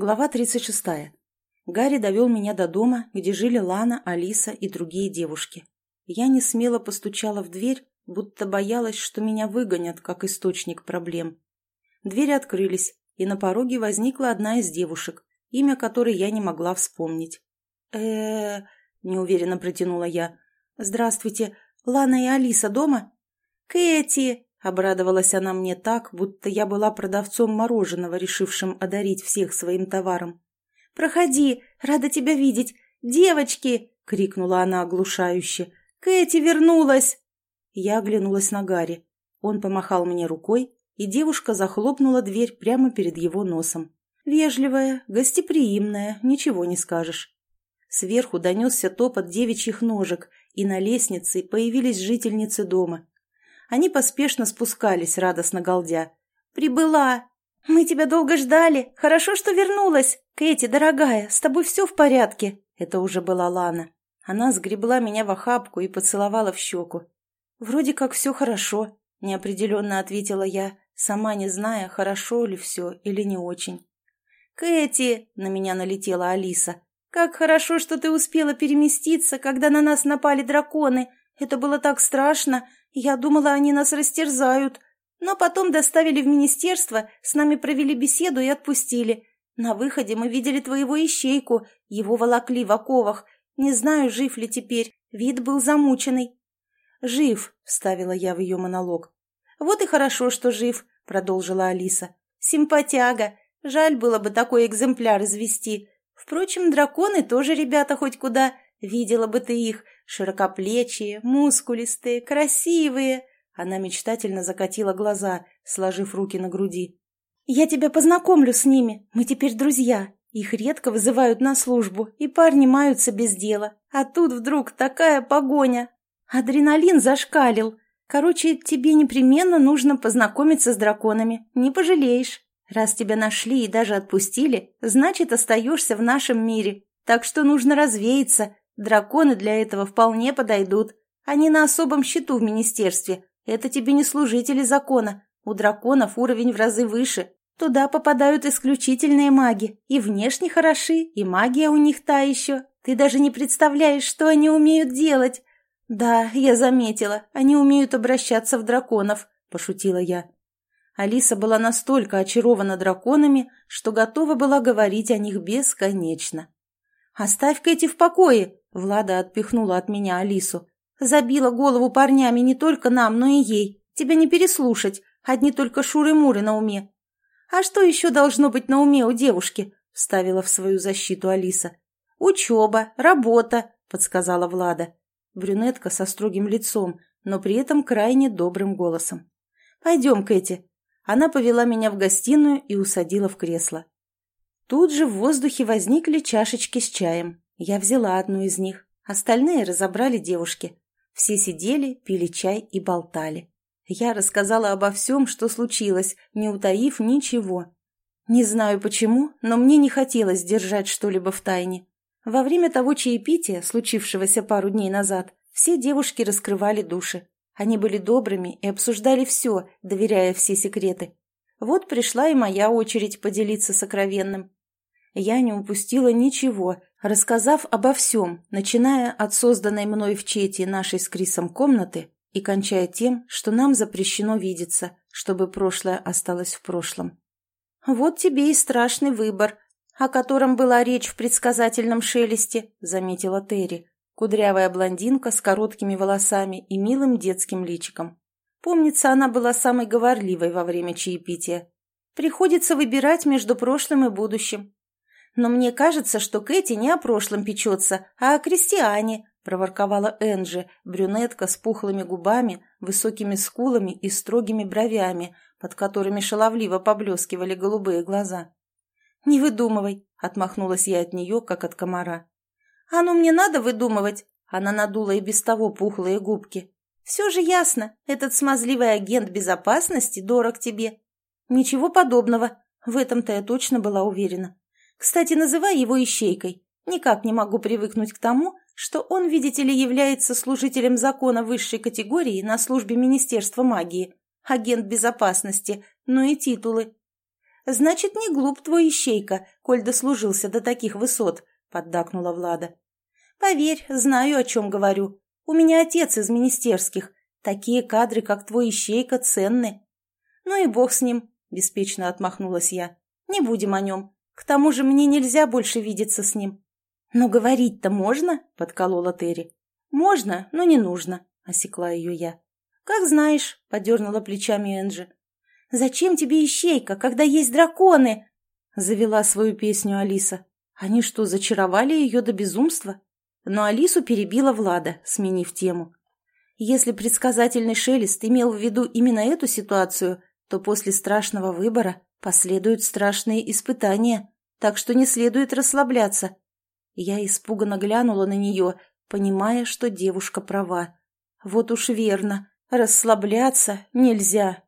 Глава 36. Гарри довел меня до дома, где жили Лана, Алиса и другие девушки. Я не смело постучала в дверь, будто боялась, что меня выгонят, как источник проблем. Двери открылись, и на пороге возникла одна из девушек, имя которой я не могла вспомнить. э неуверенно протянула я. «Здравствуйте, Лана и Алиса дома?» «Кэти!» — обрадовалась она мне так, будто я была продавцом мороженого, решившим одарить всех своим товаром. «Проходи, рада тебя видеть! Девочки!» — крикнула она оглушающе. «Кэти вернулась!» Я оглянулась на Гарри. Он помахал мне рукой, и девушка захлопнула дверь прямо перед его носом. Вежливая, гостеприимная, ничего не скажешь. Сверху донесся топот девичьих ножек, и на лестнице появились жительницы дома. Они поспешно спускались, радостно галдя. «Прибыла! Мы тебя долго ждали! Хорошо, что вернулась! Кэти, дорогая, с тобой все в порядке!» Это уже была Лана. Она сгребла меня в охапку и поцеловала в щеку. «Вроде как все хорошо», — неопределенно ответила я, сама не зная, хорошо ли все или не очень. «Кэти!» — на меня налетела Алиса. «Как хорошо, что ты успела переместиться, когда на нас напали драконы! Это было так страшно! Я думала, они нас растерзают. Но потом доставили в министерство, с нами провели беседу и отпустили. На выходе мы видели твоего ищейку, его волокли в оковах. Не знаю, жив ли теперь, вид был замученный. «Жив», — вставила я в ее монолог. «Вот и хорошо, что жив», — продолжила Алиса. «Симпатяга. Жаль было бы такой экземпляр извести. Впрочем, драконы тоже ребята хоть куда. Видела бы ты их, широкоплечие, мускулистые, красивые. Она мечтательно закатила глаза, сложив руки на груди. «Я тебя познакомлю с ними, мы теперь друзья. Их редко вызывают на службу, и парни маются без дела. А тут вдруг такая погоня. Адреналин зашкалил. Короче, тебе непременно нужно познакомиться с драконами, не пожалеешь. Раз тебя нашли и даже отпустили, значит, остаешься в нашем мире. Так что нужно развеяться, Драконы для этого вполне подойдут. Они на особом счету в министерстве. Это тебе не служители закона. У драконов уровень в разы выше. Туда попадают исключительные маги. И внешне хороши, и магия у них та еще. Ты даже не представляешь, что они умеют делать. Да, я заметила. Они умеют обращаться в драконов, пошутила я. Алиса была настолько очарована драконами, что готова была говорить о них бесконечно. «Оставь Кэти в покое!» Влада отпихнула от меня Алису. «Забила голову парнями не только нам, но и ей. Тебя не переслушать. Одни только шуры-муры на уме». «А что еще должно быть на уме у девушки?» вставила в свою защиту Алиса. «Учеба, работа», — подсказала Влада. Брюнетка со строгим лицом, но при этом крайне добрым голосом. «Пойдем, Кэти». Она повела меня в гостиную и усадила в кресло. Тут же в воздухе возникли чашечки с чаем. Я взяла одну из них. Остальные разобрали девушки. Все сидели, пили чай и болтали. Я рассказала обо всем, что случилось, не утаив ничего. Не знаю почему, но мне не хотелось держать что-либо в тайне. Во время того чаепития, случившегося пару дней назад, все девушки раскрывали души. Они были добрыми и обсуждали все, доверяя все секреты. Вот пришла и моя очередь поделиться сокровенным. Я не упустила ничего, рассказав обо всем, начиная от созданной мной в Чете нашей с Крисом комнаты и кончая тем, что нам запрещено видеться, чтобы прошлое осталось в прошлом. «Вот тебе и страшный выбор, о котором была речь в предсказательном шелесте», — заметила Терри, кудрявая блондинка с короткими волосами и милым детским личиком. Помнится, она была самой говорливой во время чаепития. «Приходится выбирать между прошлым и будущим. «Но мне кажется, что Кэти не о прошлом печется, а о крестьяне», — проворковала Энджи, брюнетка с пухлыми губами, высокими скулами и строгими бровями, под которыми шаловливо поблескивали голубые глаза. «Не выдумывай», — отмахнулась я от нее, как от комара. «А ну мне надо выдумывать», — она надула и без того пухлые губки. «Все же ясно, этот смазливый агент безопасности дорог тебе». «Ничего подобного, в этом-то я точно была уверена. Кстати, называй его ищейкой. Никак не могу привыкнуть к тому, что он, видите ли, является служителем закона высшей категории на службе Министерства магии, агент безопасности, ну и титулы. Значит, не глуп твой ищейка, коль дослужился до таких высот, поддакнула Влада. Поверь, знаю, о чем говорю. У меня отец из министерских. Такие кадры, как твой ищейка, ценны. Ну и бог с ним, беспечно отмахнулась я. Не будем о нем. К тому же мне нельзя больше видеться с ним. Но говорить-то можно, подколола Терри. Можно, но не нужно, осекла ее я. Как знаешь, подернула плечами Энджи. «Зачем тебе ищейка, когда есть драконы?» Завела свою песню Алиса. Они что, зачаровали ее до безумства? Но Алису перебила Влада, сменив тему. Если предсказательный шелест имел в виду именно эту ситуацию, то после страшного выбора последуют страшные испытания, так что не следует расслабляться. Я испуганно глянула на нее, понимая, что девушка права. Вот уж верно, расслабляться нельзя.